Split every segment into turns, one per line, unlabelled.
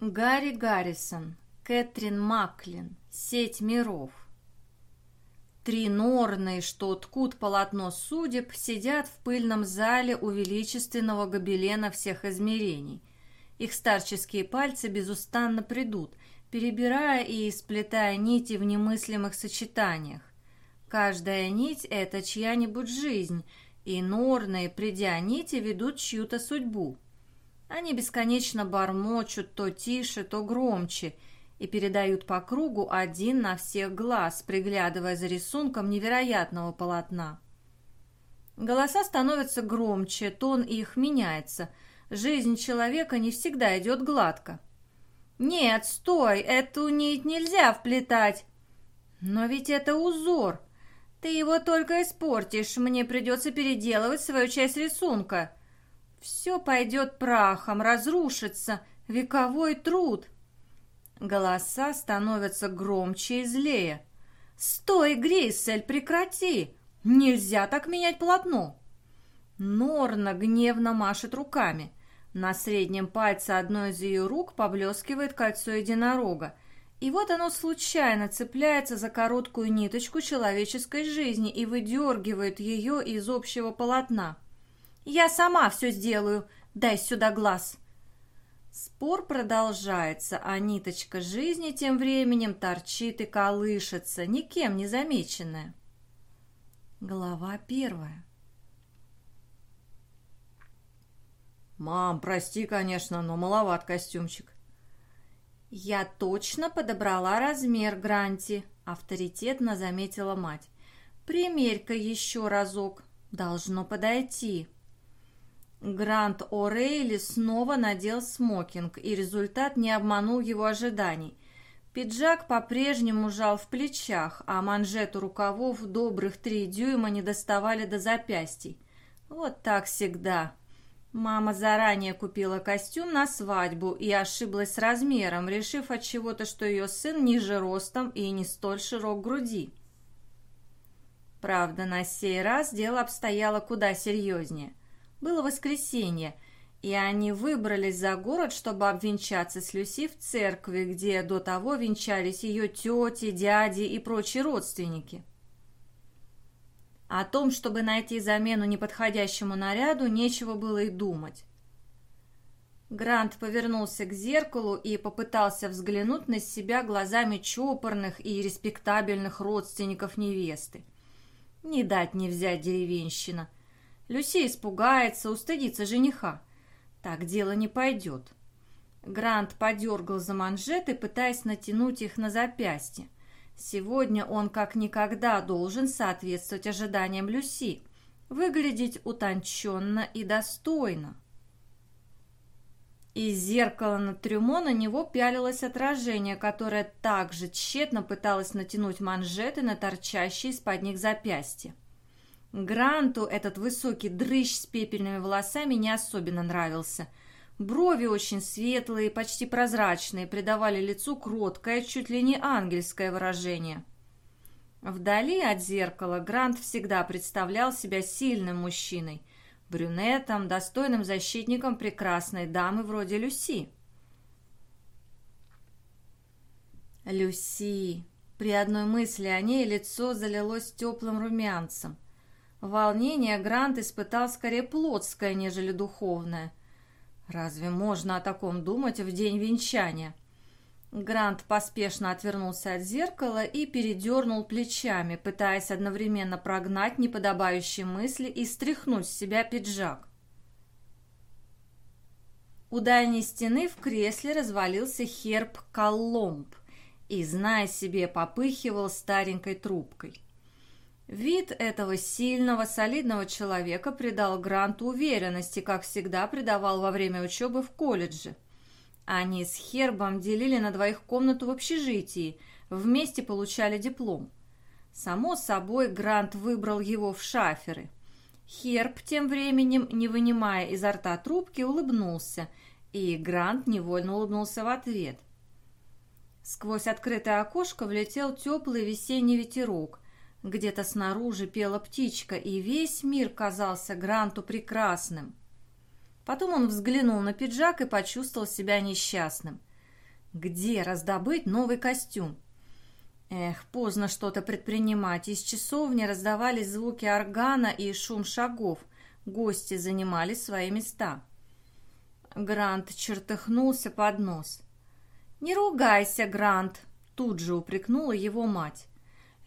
Гарри Гаррисон, Кэтрин Маклин, «Сеть миров». Три норны, что ткут полотно судеб, сидят в пыльном зале у величественного гобелена всех измерений. Их старческие пальцы безустанно придут, перебирая и сплетая нити в немыслимых сочетаниях. Каждая нить – это чья-нибудь жизнь, и норны, придя нити, ведут чью-то судьбу. Они бесконечно бормочут то тише, то громче и передают по кругу один на всех глаз, приглядывая за рисунком невероятного полотна. Голоса становятся громче, тон их меняется. Жизнь человека не всегда идет гладко. «Нет, стой, эту нить нельзя вплетать!» «Но ведь это узор!» «Ты его только испортишь, мне придется переделывать свою часть рисунка!» Все пойдет прахом, разрушится, вековой труд. Голоса становятся громче и злее. «Стой, Гриссель, прекрати! Нельзя так менять полотно!» Норна гневно машет руками. На среднем пальце одной из ее рук поблескивает кольцо единорога. И вот оно случайно цепляется за короткую ниточку человеческой жизни и выдергивает ее из общего полотна. Я сама все сделаю. Дай сюда глаз. Спор продолжается, а ниточка жизни тем временем торчит и колышется, никем не замеченная. Глава первая.
«Мам, прости, конечно, но маловат костюмчик».
«Я точно подобрала размер Гранти», — авторитетно заметила мать. «Примерь-ка еще разок. Должно подойти». Грант О'Рейли снова надел смокинг, и результат не обманул его ожиданий. Пиджак по-прежнему жал в плечах, а манжету рукавов добрых три дюйма не доставали до запястий. Вот так всегда. Мама заранее купила костюм на свадьбу и ошиблась с размером, решив от чего-то, что ее сын ниже ростом и не столь широк груди. Правда, на сей раз дело обстояло куда серьезнее. Было воскресенье, и они выбрались за город, чтобы обвенчаться с Люси в церкви, где до того венчались ее тети, дяди и прочие родственники. О том, чтобы найти замену неподходящему наряду, нечего было и думать. Грант повернулся к зеркалу и попытался взглянуть на себя глазами чопорных и респектабельных родственников невесты. Не дать не взять деревенщина – Люси испугается, устыдится жениха. Так дело не пойдет. Грант подергал за манжеты, пытаясь натянуть их на запястье. Сегодня он как никогда должен соответствовать ожиданиям Люси, выглядеть утонченно и достойно. Из зеркала на трюмо на него пялилось отражение, которое также тщетно пыталось натянуть манжеты на торчащие из-под них запястья. Гранту этот высокий дрыщ с пепельными волосами не особенно нравился. Брови очень светлые, почти прозрачные, придавали лицу кроткое, чуть ли не ангельское выражение. Вдали от зеркала Грант всегда представлял себя сильным мужчиной, брюнетом, достойным защитником прекрасной дамы вроде Люси. Люси. При одной мысли о ней лицо залилось теплым румянцем – Волнение Грант испытал скорее плотское, нежели духовное. Разве можно о таком думать в день венчания? Грант поспешно отвернулся от зеркала и передернул плечами, пытаясь одновременно прогнать неподобающие мысли и стряхнуть с себя пиджак. У дальней стены в кресле развалился херб Колломб и, зная себе, попыхивал старенькой трубкой. Вид этого сильного, солидного человека придал Гранту уверенности, как всегда придавал во время учебы в колледже. Они с Хербом делили на двоих комнату в общежитии, вместе получали диплом. Само собой, Грант выбрал его в шаферы. Херб тем временем, не вынимая изо рта трубки, улыбнулся, и Грант невольно улыбнулся в ответ. Сквозь открытое окошко влетел теплый весенний ветерок – где-то снаружи пела птичка, и весь мир казался Гранту прекрасным. Потом он взглянул на пиджак и почувствовал себя несчастным. Где раздобыть новый костюм? Эх, поздно что-то предпринимать. Из часовни раздавались звуки органа и шум шагов. Гости занимали свои места. Грант чертыхнулся под нос. «Не ругайся, Грант!» Тут же упрекнула его мать.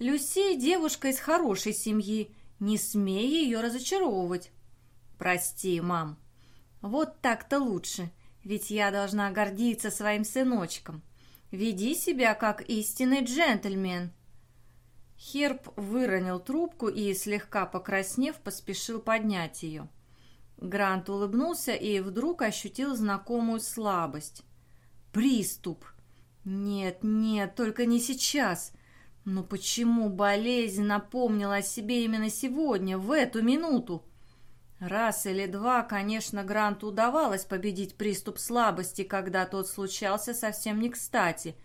«Люси девушка из хорошей семьи. Не смей ее разочаровывать». «Прости, мам». «Вот так-то лучше, ведь я должна гордиться своим сыночком». Веди себя как истинный джентльмен». Херб выронил трубку и, слегка покраснев, поспешил поднять ее. Грант улыбнулся и вдруг ощутил знакомую слабость. «Приступ!» «Нет, нет, только не сейчас!» Но почему болезнь напомнила о себе именно сегодня, в эту минуту? Раз или два, конечно, Гранту удавалось победить приступ слабости, когда тот случался совсем не кстати.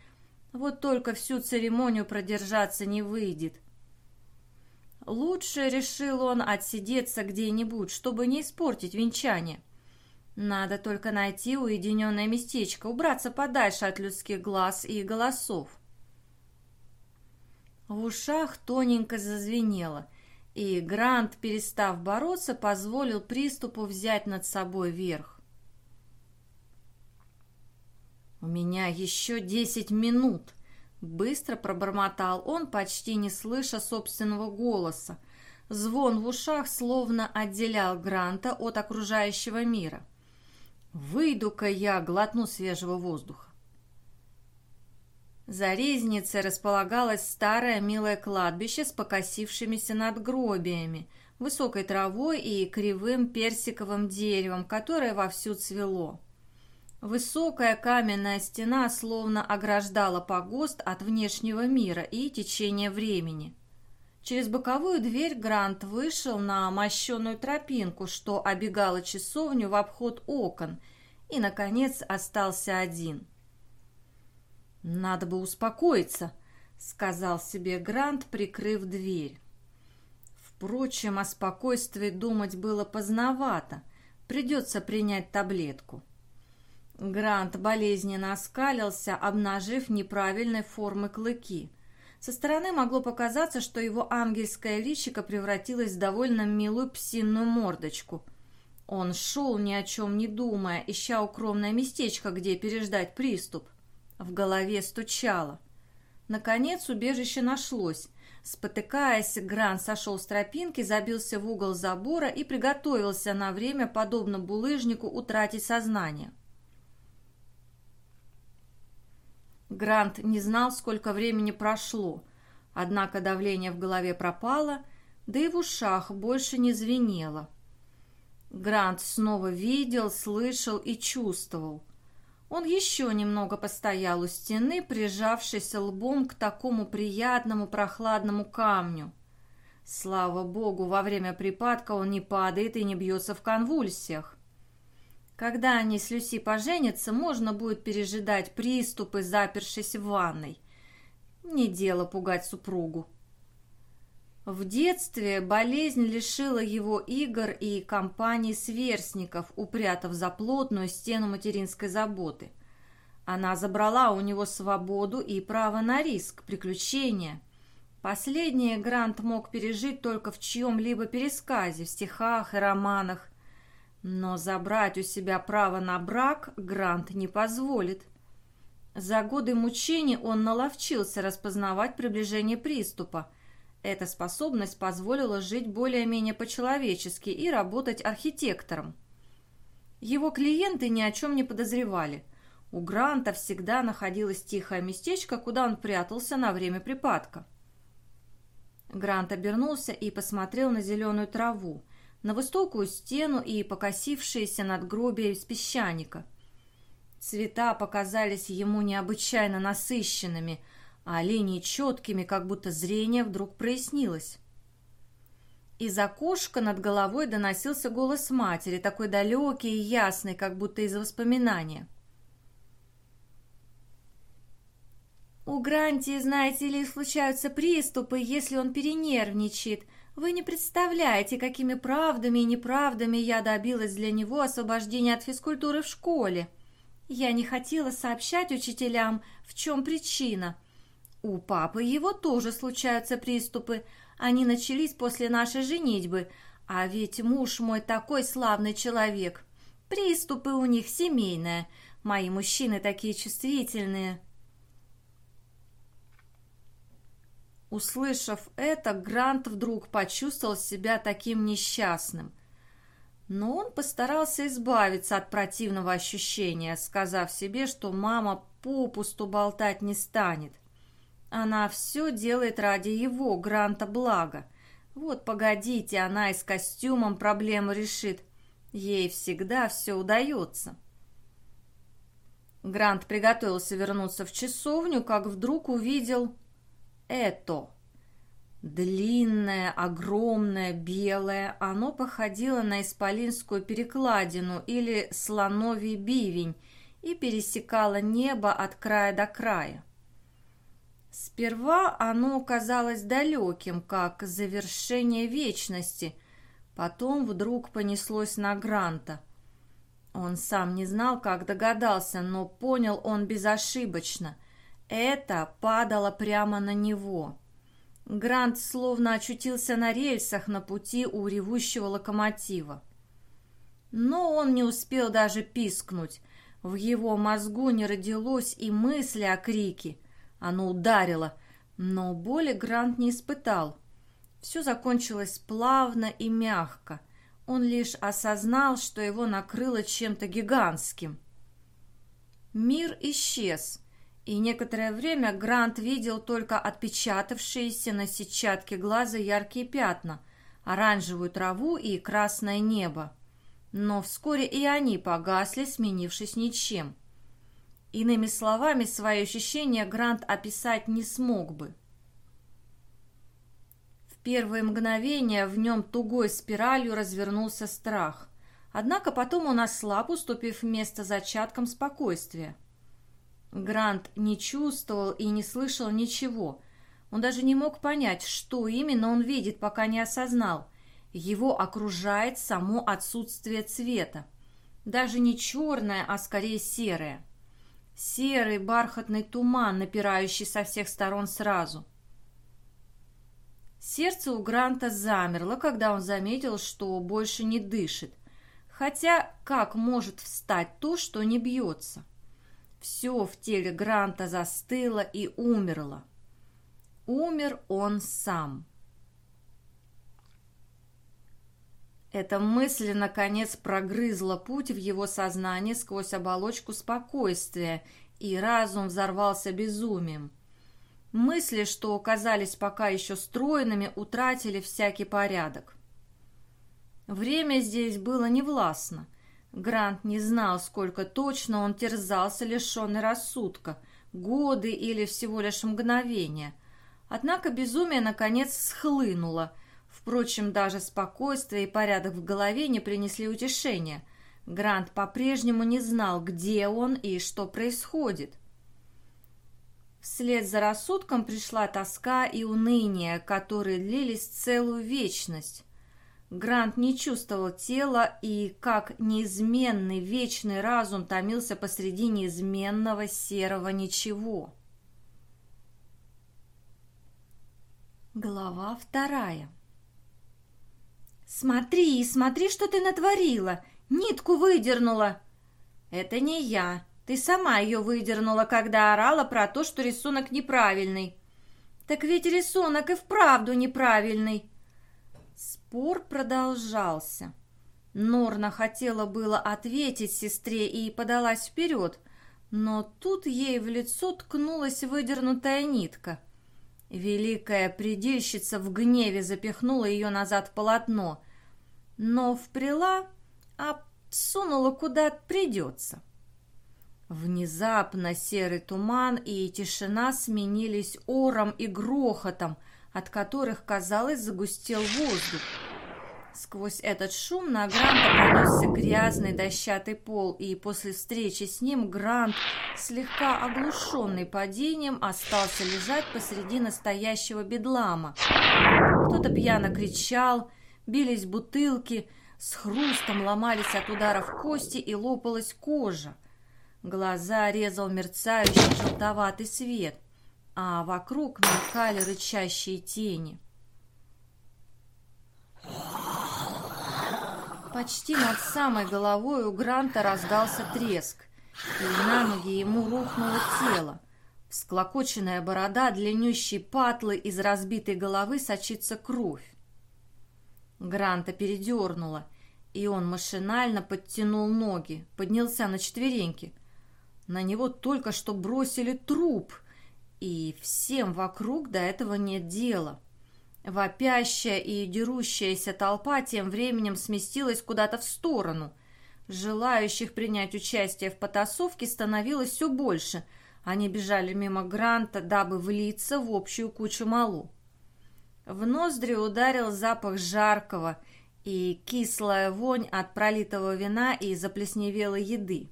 Вот только всю церемонию продержаться не выйдет. Лучше, решил он, отсидеться где-нибудь, чтобы не испортить венчание. Надо только найти уединенное местечко, убраться подальше от людских глаз и голосов. В ушах тоненько зазвенело – и Грант, перестав бороться, позволил приступу взять над собой верх. «У меня еще десять минут!» Быстро пробормотал он, почти не слыша собственного голоса. Звон в ушах словно отделял Гранта от окружающего мира. «Выйду-ка я, глотну свежего воздуха». За резницей располагалось старое милое кладбище с покосившимися надгробиями, высокой травой и кривым персиковым деревом, которое вовсю цвело. Высокая каменная стена словно ограждала погост от внешнего мира и течения времени. Через боковую дверь Грант вышел на мощенную тропинку, что обегала часовню в обход окон, и, наконец, остался один – «Надо бы успокоиться», — сказал себе Грант, прикрыв дверь. Впрочем, о спокойствии думать было поздновато. Придется принять таблетку. Грант болезненно оскалился, обнажив неправильной формы клыки. Со стороны могло показаться, что его ангельское личико превратилось в довольно милую псинную мордочку. Он шел, ни о чем не думая, ища укромное местечко, где переждать приступ. В голове стучало. Наконец убежище нашлось. Спотыкаясь, Гран сошел с тропинки, забился в угол забора и приготовился на время, подобно булыжнику, утратить сознание. Грант не знал, сколько времени прошло, однако давление в голове пропало, да и в ушах больше не звенело. Грант снова видел, слышал и чувствовал. Он еще немного постоял у стены, прижавшись лбом к такому приятному прохладному камню. Слава богу, во время припадка он не падает и не бьется в конвульсиях. Когда они с Люси поженятся, можно будет пережидать приступы, запершись в ванной. Не дело пугать супругу. В детстве болезнь лишила его игр и компаний сверстников, упрятав за плотную стену материнской заботы. Она забрала у него свободу и право на риск, приключения. Последнее Грант мог пережить только в чьем-либо пересказе, в стихах и романах. Но забрать у себя право на брак Грант не позволит. За годы мучений он наловчился распознавать приближение приступа – эта способность позволила жить более-менее по-человечески и работать архитектором. Его клиенты ни о чем не подозревали. У Гранта всегда находилось тихое местечко, куда он прятался на время припадка. Грант обернулся и посмотрел на зеленую траву, на высокую стену и покосившиеся надгробия из песчаника. Цвета показались ему необычайно насыщенными – а линии четкими, как будто зрение вдруг прояснилось. Из окошка над головой доносился голос матери, такой далекий и ясный, как будто из воспоминания. «У Гранти, знаете ли, случаются приступы, если он перенервничает. Вы не представляете, какими правдами и неправдами я добилась для него освобождения от физкультуры в школе. Я не хотела сообщать учителям, в чем причина. У папы его тоже случаются приступы. Они начались после нашей женитьбы, а ведь муж мой такой славный человек. Приступы у них семейные. Мои мужчины такие чувствительные. Услышав это, Грант вдруг почувствовал себя таким несчастным. Но он постарался избавиться от противного ощущения, сказав себе, что мама попусту болтать не станет. Она все делает ради его, Гранта, блага. Вот погодите, она и с костюмом проблему решит. Ей всегда все удается. Грант приготовился вернуться в часовню, как вдруг увидел это. Длинное, огромное, белое, оно походило на исполинскую перекладину или слоновий бивень и пересекало небо от края до края. Сперва оно казалось далеким, как завершение вечности, потом вдруг понеслось на Гранта. Он сам не знал, как догадался, но понял он безошибочно. Это падало прямо на него. Грант словно очутился на рельсах на пути у ревущего локомотива. Но он не успел даже пискнуть. В его мозгу не родилось и мысли о крике. Оно ударило, но боли Грант не испытал. Все закончилось плавно и мягко. Он лишь осознал, что его накрыло чем-то гигантским. Мир исчез и некоторое время Грант видел только отпечатавшиеся на сетчатке глаза яркие пятна, оранжевую траву и красное небо. Но вскоре и они погасли, сменившись ничем. Иными словами, свои ощущения Грант описать не смог бы. В первые мгновения в нем тугой спиралью развернулся страх. Однако потом он ослаб, уступив место зачаткам спокойствия. Грант не чувствовал и не слышал ничего. Он даже не мог понять, что именно он видит, пока не осознал. Его окружает само отсутствие цвета. Даже не черное, а скорее серое. Серый бархатный туман, напирающий со всех сторон сразу. Сердце у Гранта замерло, когда он заметил, что больше не дышит. Хотя как может встать то, что не бьется? — все в теле Гранта застыло и умерло. Умер он сам. Эта мысль, наконец, прогрызла путь в его сознание сквозь оболочку спокойствия, и разум взорвался безумием. Мысли, что казались пока еще стройными, утратили всякий порядок. Время здесь было невластно. Грант не знал, сколько точно он терзался, лишенный рассудка, годы или всего лишь мгновения. Однако безумие, наконец, схлынуло. Впрочем, даже спокойствие и порядок в голове не принесли утешения. Грант по-прежнему не знал, где он и что происходит. Вслед за рассудком пришла тоска и уныние, которые длились целую вечность. Грант не чувствовал тела и, как неизменный вечный разум, томился посреди неизменного серого ничего. Глава вторая «Смотри, смотри, что ты натворила! Нитку выдернула!» «Это не я. Ты сама ее выдернула, когда орала про то, что рисунок неправильный». «Так ведь рисунок и вправду неправильный!» Спор продолжался. Норна хотела было ответить сестре и подалась вперед, но тут ей в лицо ткнулась выдернутая нитка. Великая предельщица в гневе запихнула ее назад в полотно, но впряла, а сунула куда придется. Внезапно серый туман и тишина сменились ором и грохотом, от которых, казалось, загустел воздух. Сквозь этот шум на Гранта пронесся грязный дощатый пол, и после встречи с ним Грант, слегка оглушенный падением, остался лежать посреди настоящего бедлама. Кто-то пьяно кричал, бились бутылки, с хрустом ломались от ударов кости и лопалась кожа. Глаза резал мерцающий желтоватый свет, а вокруг мелькали рычащие тени. Почти над самой головой у Гранта раздался треск, и на ноги ему рухнуло тело. Всклокоченная борода, длиннющие патлы, из разбитой головы сочится кровь. Гранта передернула, и он машинально подтянул ноги, поднялся на четвереньки. На него только что бросили труп, и всем вокруг до этого нет дела. Вопящая и дерущаяся толпа тем временем сместилась куда-то в сторону. Желающих принять участие в потасовке становилось все больше. Они бежали мимо Гранта, дабы влиться в общую кучу малу. В ноздри ударил запах жаркого и кислая вонь от пролитого вина и заплесневелой еды.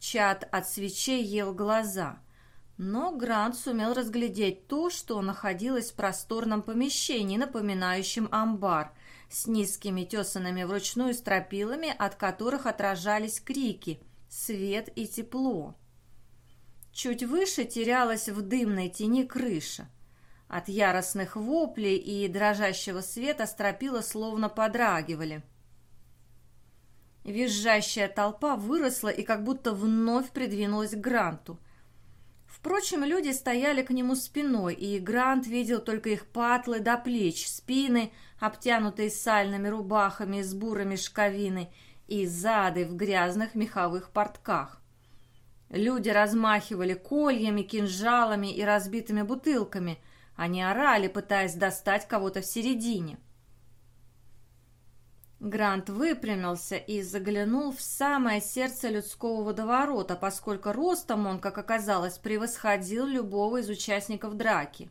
Чад от свечей ел глаза – но Грант сумел разглядеть то, что находилось в просторном помещении, напоминающем амбар, с низкими тесанными вручную стропилами, от которых отражались крики, свет и тепло. Чуть выше терялась в дымной тени крыша. От яростных воплей и дрожащего света стропила словно подрагивали. Визжащая толпа выросла и как будто вновь придвинулась к Гранту – Впрочем, люди стояли к нему спиной, и Грант видел только их патлы до плеч, спины, обтянутые сальными рубахами с бурами шковины, и зады в грязных меховых портках. Люди размахивали кольями, кинжалами и разбитыми бутылками. Они орали, пытаясь достать кого-то в середине. Грант выпрямился и заглянул в самое сердце людского водоворота, поскольку ростом он, как оказалось, превосходил любого из участников драки.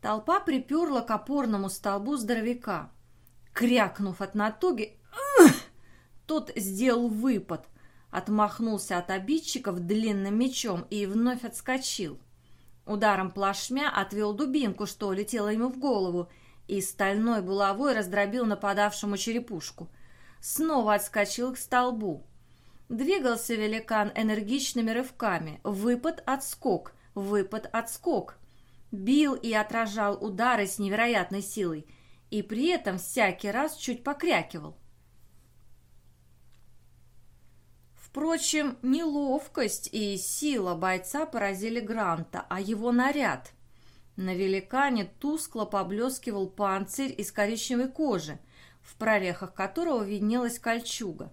Толпа приперла к опорному столбу здоровяка. Крякнув от натуги, тот сделал выпад, отмахнулся от обидчиков длинным мечом и вновь отскочил. Ударом плашмя отвел дубинку, что летела ему в голову, и стальной булавой раздробил нападавшему черепушку. Снова отскочил к столбу. Двигался великан энергичными рывками. Выпад-отскок, выпад-отскок. Бил и отражал удары с невероятной силой, и при этом всякий раз чуть покрякивал. Впрочем, не ловкость и сила бойца поразили Гранта, а его наряд. На великане тускло поблескивал панцирь из коричневой кожи, в прорехах которого виднелась кольчуга.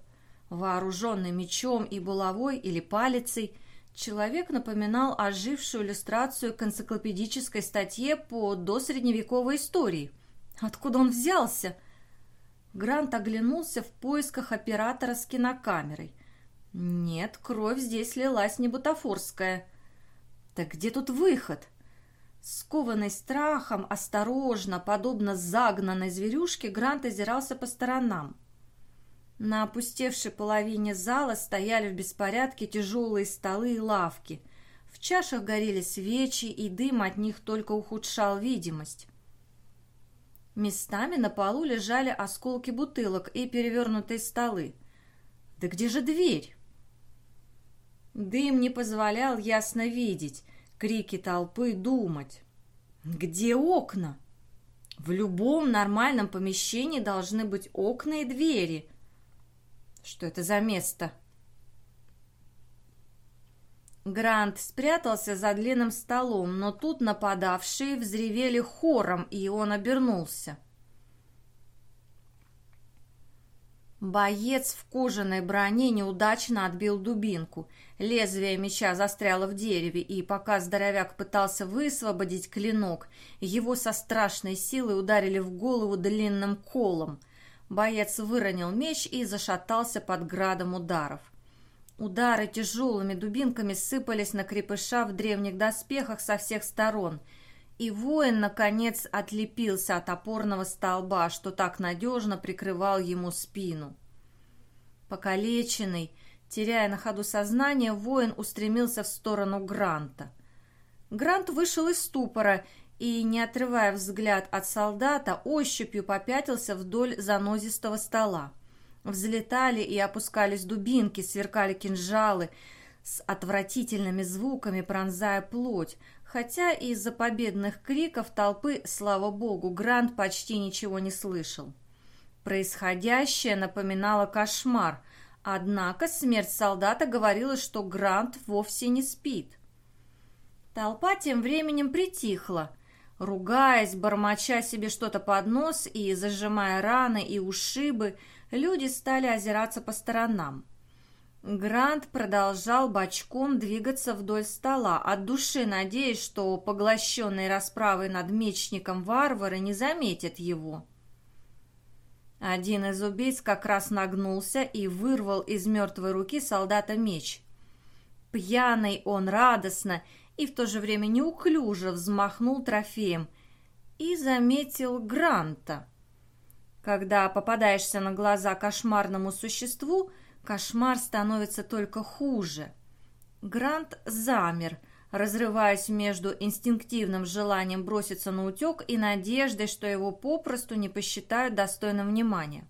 Вооруженный мечом и булавой или палицей, человек напоминал ожившую иллюстрацию к энциклопедической статье по досредневековой истории. Откуда он взялся? Грант оглянулся в поисках оператора с кинокамерой. Нет, кровь здесь лилась не бутафорская. Так где тут выход? Скованный страхом, осторожно, подобно загнанной зверюшке, Грант озирался по сторонам. На опустевшей половине зала стояли в беспорядке тяжелые столы и лавки. В чашах горели свечи, и дым от них только ухудшал видимость. Местами на полу лежали осколки бутылок и перевернутые столы. Да где же дверь? Дым не позволял ясно видеть, крики толпы думать. Где окна? В любом нормальном помещении должны быть окна и двери. Что это за место? Грант спрятался за длинным столом, но тут нападавшие взревели хором, и он обернулся. Боец в кожаной броне неудачно отбил дубинку. Лезвие меча застряло в дереве, и пока здоровяк пытался высвободить клинок, его со страшной силой ударили в голову длинным колом. Боец выронил меч и зашатался под градом ударов. Удары тяжелыми дубинками сыпались на крепыша в древних доспехах со всех сторон – и воин, наконец, отлепился от опорного столба, что так надежно прикрывал ему спину. Покалеченный, теряя на ходу сознание, воин устремился в сторону Гранта. Грант вышел из ступора и, не отрывая взгляд от солдата, ощупью попятился вдоль занозистого стола. Взлетали и опускались дубинки, сверкали кинжалы с отвратительными звуками, пронзая плоть, хотя из-за победных криков толпы, слава богу, Грант почти ничего не слышал. Происходящее напоминало кошмар, однако смерть солдата говорила, что Грант вовсе не спит. Толпа тем временем притихла, ругаясь, бормоча себе что-то под нос и зажимая раны и ушибы, люди стали озираться по сторонам. Грант продолжал бочком двигаться вдоль стола, от души надеясь, что поглощенные расправой над мечником варвары не заметят его. Один из убийц как раз нагнулся и вырвал из мертвой руки солдата меч. Пьяный он радостно и в то же время неуклюже взмахнул трофеем и заметил Гранта. Когда попадаешься на глаза кошмарному существу, кошмар становится только хуже. Грант замер – разрываясь между инстинктивным желанием броситься на утек и надеждой, что его попросту не посчитают достойным внимания.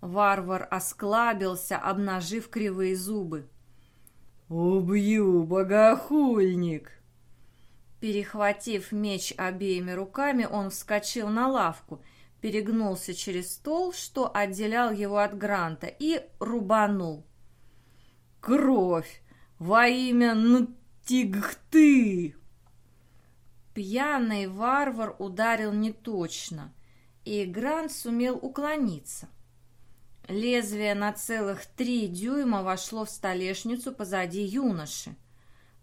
Варвар осклабился, обнажив кривые зубы.
«Убью, богохульник!»
Перехватив меч обеими руками, он вскочил на лавку, перегнулся через стол, что отделял его от Гранта, и рубанул.
«Кровь! Во имя Тигхты!»
Пьяный варвар ударил неточно, и Грант сумел уклониться. Лезвие на целых три дюйма вошло в столешницу позади юноши.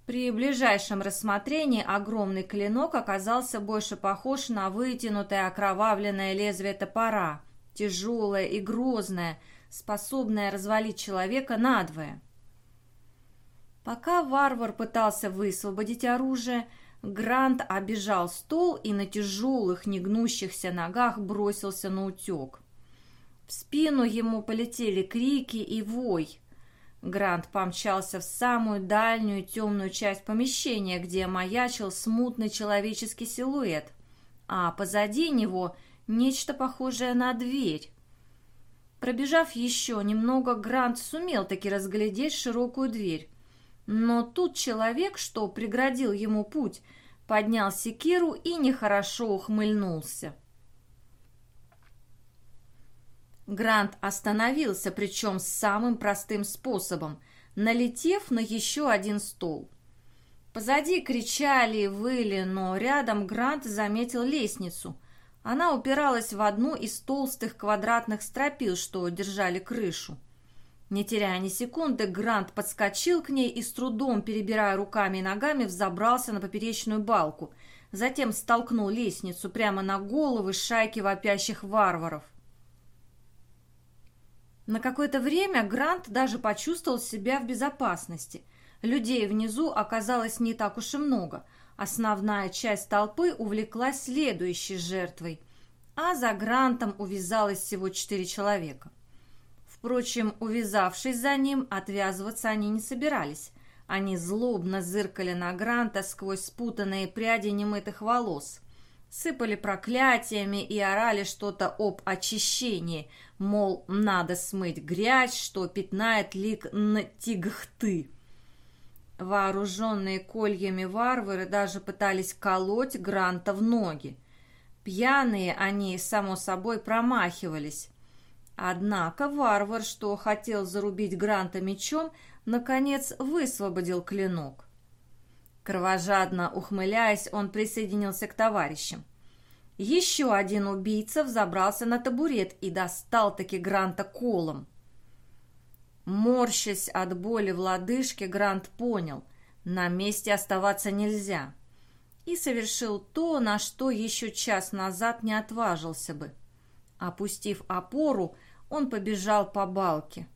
При ближайшем рассмотрении огромный клинок оказался больше похож на вытянутое окровавленное лезвие топора, тяжелое и грозное, способное развалить человека надвое. Пока варвар пытался высвободить оружие, Грант обежал стол и на тяжелых, негнущихся ногах бросился на утек. В спину ему полетели крики и вой. Грант помчался в самую дальнюю темную часть помещения, где маячил смутный человеческий силуэт, а позади него нечто похожее на дверь. Пробежав еще немного, Грант сумел таки разглядеть широкую дверь. Но тут человек, что преградил ему путь, поднял секиру и нехорошо ухмыльнулся. Грант остановился, причем самым простым способом, налетев на еще один стол. Позади кричали и выли, но рядом Грант заметил лестницу. Она упиралась в одну из толстых квадратных стропил, что держали крышу. Не теряя ни секунды, Грант подскочил к ней и с трудом, перебирая руками и ногами, взобрался на поперечную балку. Затем столкнул лестницу прямо на головы шайки вопящих варваров. На какое-то время Грант даже почувствовал себя в безопасности. Людей внизу оказалось не так уж и много. Основная часть толпы увлеклась следующей жертвой, а за Грантом увязалось всего четыре человека. Впрочем, увязавшись за ним, отвязываться они не собирались. Они злобно зыркали на Гранта сквозь спутанные пряди немытых волос. Сыпали проклятиями и орали что-то об очищении, мол, надо смыть грязь, что пятнает лик Ntигхты. Вооруженные кольями варвары даже пытались колоть Гранта в ноги. Пьяные они, само собой, промахивались. Однако варвар, что хотел зарубить Гранта мечом, наконец высвободил клинок. Кровожадно ухмыляясь, он присоединился к товарищам. Еще один убийца взобрался на табурет и достал-таки Гранта колом. Морщась от боли в лодыжке, Грант понял, на месте оставаться нельзя. И совершил то, на что еще час назад не отважился бы. Опустив опору, он побежал по балке.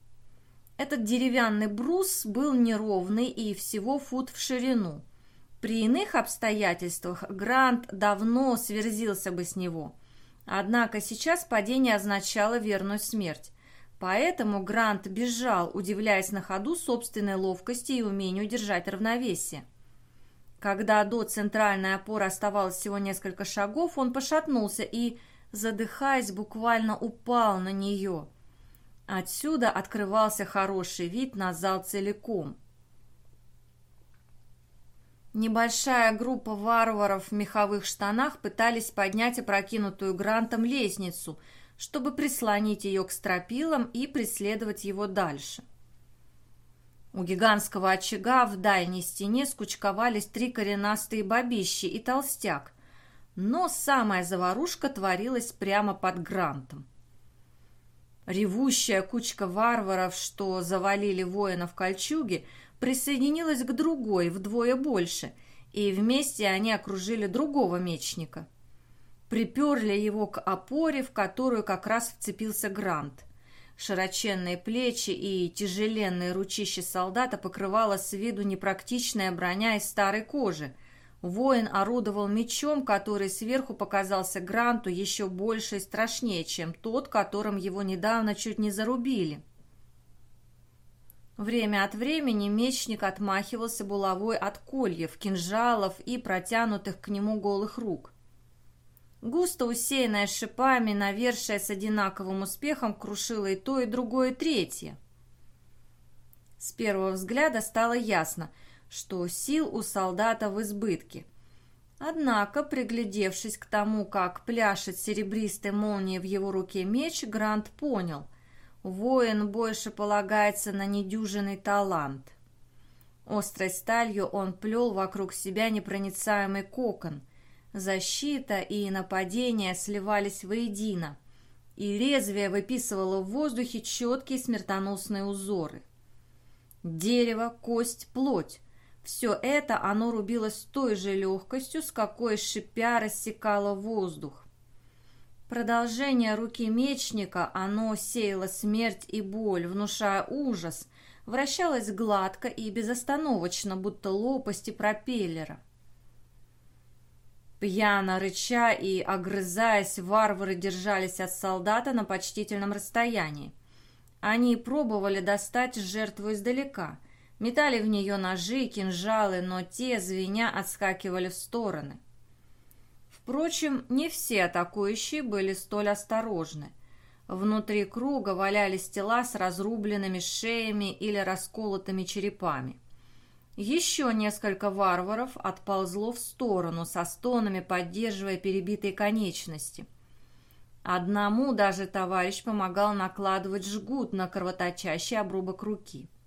Этот деревянный брус был неровный и всего фут в ширину. При иных обстоятельствах Грант давно сверзился бы с него. Однако сейчас падение означало верную смерть. Поэтому Грант бежал, удивляясь на ходу собственной ловкости и умению держать равновесие. Когда до центральной опоры оставалось всего несколько шагов, он пошатнулся и задыхаясь, буквально упал на нее. Отсюда открывался хороший вид на зал целиком. Небольшая группа варваров в меховых штанах пытались поднять опрокинутую Грантом лестницу, чтобы прислонить ее к стропилам и преследовать его дальше. У гигантского очага в дальней стене скучковались три коренастые бабищи и толстяк, но самая заварушка творилась прямо под Грантом. Ревущая кучка варваров, что завалили воина в кольчуге, присоединилась к другой вдвое больше, и вместе они окружили другого мечника. Приперли его к опоре, в которую как раз вцепился Грант. Широченные плечи и тяжеленные ручища солдата покрывала с виду непрактичная броня из старой кожи. Воин орудовал мечом, который сверху показался Гранту еще больше и страшнее, чем тот, которым его недавно чуть не зарубили. Время от времени мечник отмахивался булавой от кольев, кинжалов и протянутых к нему голых рук. Густо усеянная шипами, навершие с одинаковым успехом крушила и то, и другое, и третье. С первого взгляда стало ясно, что сил у солдата в избытке. Однако, приглядевшись к тому, как пляшет серебристой молнией в его руке меч, Грант понял – Воин больше полагается на недюжинный талант. Острой сталью он плел вокруг себя непроницаемый кокон. Защита и нападение сливались воедино, и лезвие выписывало в воздухе четкие смертоносные узоры. Дерево, кость, плоть – все это оно рубило с той же легкостью, с какой шипя рассекало воздух. Продолжение руки мечника, оно сеяло смерть и боль, внушая ужас, вращалось гладко и безостановочно, будто лопасти пропеллера. Пьяно рыча и огрызаясь, варвары держались от солдата на почтительном расстоянии. Они пробовали достать жертву издалека, метали в нее ножи, кинжалы, но те, звеня, отскакивали в стороны. Впрочем, не все атакующие были столь осторожны. Внутри круга валялись тела с разрубленными шеями или расколотыми черепами. Еще несколько варваров отползло в сторону, со стонами поддерживая перебитые конечности. Одному даже товарищ помогал накладывать жгут на кровоточащий обрубок руки –